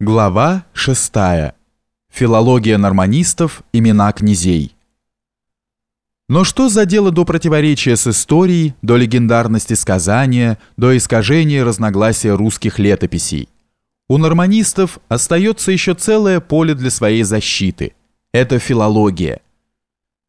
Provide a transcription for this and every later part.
Глава 6. Филология норманистов, имена князей. Но что за дело до противоречия с историей, до легендарности сказания, до искажения разногласия русских летописей? У норманистов остается еще целое поле для своей защиты. Это филология.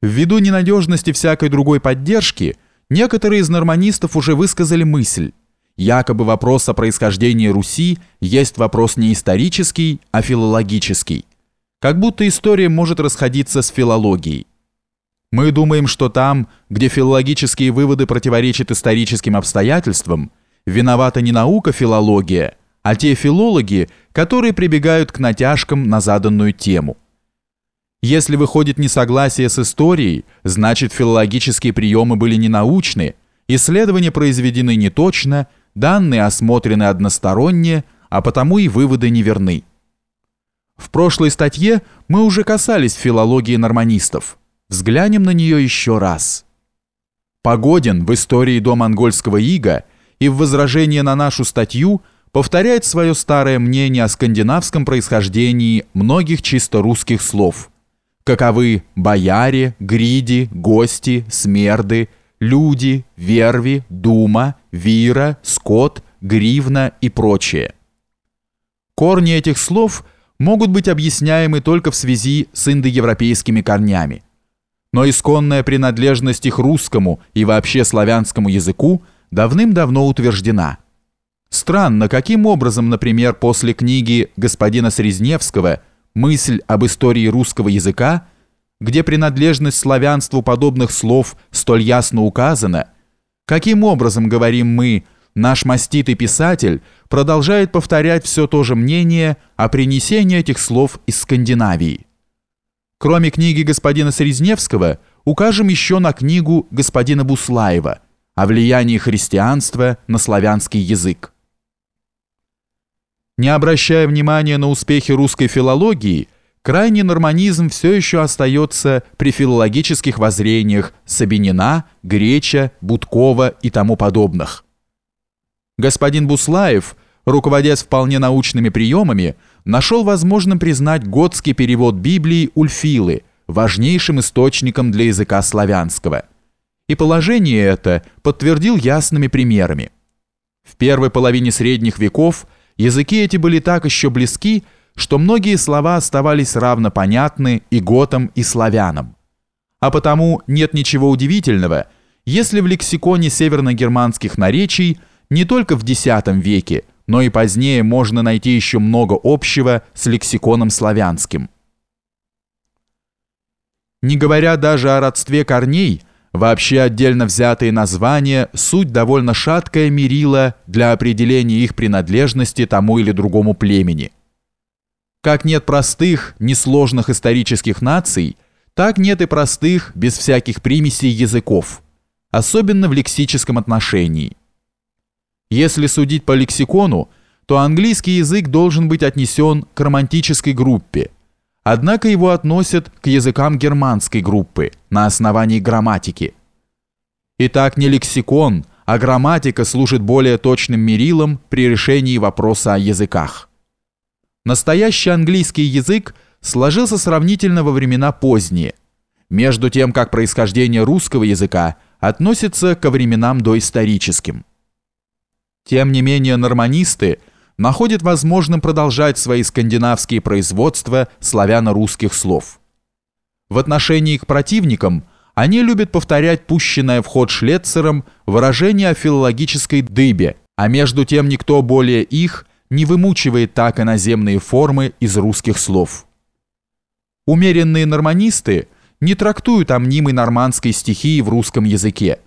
Ввиду ненадежности всякой другой поддержки, некоторые из норманистов уже высказали мысль, Якобы вопрос о происхождении Руси есть вопрос не исторический, а филологический. Как будто история может расходиться с филологией. Мы думаем, что там, где филологические выводы противоречат историческим обстоятельствам, виновата не наука филология, а те филологи, которые прибегают к натяжкам на заданную тему. Если выходит несогласие с историей, значит филологические приемы были ненаучны, исследования произведены неточно – Данные осмотрены односторонне, а потому и выводы неверны. В прошлой статье мы уже касались филологии норманистов. Взглянем на нее еще раз. Погодин в истории до монгольского ига и в возражении на нашу статью повторяет свое старое мнение о скандинавском происхождении многих чисто русских слов, каковы бояре, гриди, гости, смерды, люди, верви, дума, вира, скот, гривна и прочее. Корни этих слов могут быть объясняемы только в связи с индоевропейскими корнями. Но исконная принадлежность их русскому и вообще славянскому языку давным-давно утверждена. Странно, каким образом, например, после книги господина Срезневского «Мысль об истории русского языка» где принадлежность славянству подобных слов столь ясно указана, каким образом, говорим мы, наш маститый писатель продолжает повторять все то же мнение о принесении этих слов из Скандинавии. Кроме книги господина Срезневского, укажем еще на книгу господина Буслаева о влиянии христианства на славянский язык. Не обращая внимания на успехи русской филологии – крайний норманизм все еще остается при филологических воззрениях Сабинина, Греча, Будкова и тому подобных. Господин Буслаев, руководясь вполне научными приемами, нашел возможным признать готский перевод Библии Ульфилы важнейшим источником для языка славянского. И положение это подтвердил ясными примерами. В первой половине средних веков языки эти были так еще близки, что многие слова оставались равно понятны и готам, и славянам. А потому нет ничего удивительного, если в лексиконе северно-германских наречий не только в X веке, но и позднее можно найти еще много общего с лексиконом славянским. Не говоря даже о родстве корней, вообще отдельно взятые названия – суть довольно шаткое мерило для определения их принадлежности тому или другому племени – как нет простых, несложных исторических наций, так нет и простых, без всяких примесей языков, особенно в лексическом отношении. Если судить по лексикону, то английский язык должен быть отнесен к романтической группе, однако его относят к языкам германской группы на основании грамматики. Итак, не лексикон, а грамматика служит более точным мерилом при решении вопроса о языках. Настоящий английский язык сложился сравнительно во времена поздние, между тем как происхождение русского языка относится ко временам доисторическим. Тем не менее норманисты находят возможным продолжать свои скандинавские производства славяно-русских слов. В отношении к противникам они любят повторять пущенное в ход Шлецером выражение о филологической дыбе, а между тем никто более их не вымучивает так иноземные формы из русских слов. Умеренные норманисты не трактуют о мнимой нормандской стихии в русском языке,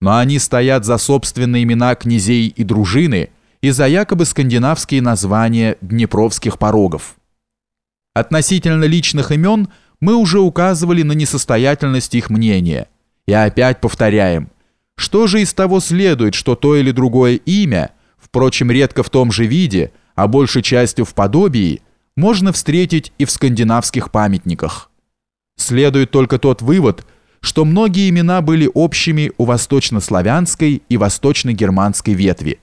но они стоят за собственные имена князей и дружины и за якобы скандинавские названия днепровских порогов. Относительно личных имен мы уже указывали на несостоятельность их мнения. И опять повторяем, что же из того следует, что то или другое имя – впрочем, редко в том же виде, а большей частью в подобии, можно встретить и в скандинавских памятниках. Следует только тот вывод, что многие имена были общими у восточнославянской и восточно-германской ветви.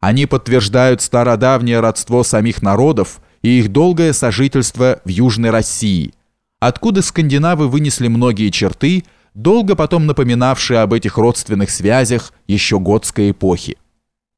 Они подтверждают стародавнее родство самих народов и их долгое сожительство в Южной России, откуда скандинавы вынесли многие черты, долго потом напоминавшие об этих родственных связях еще готской эпохи.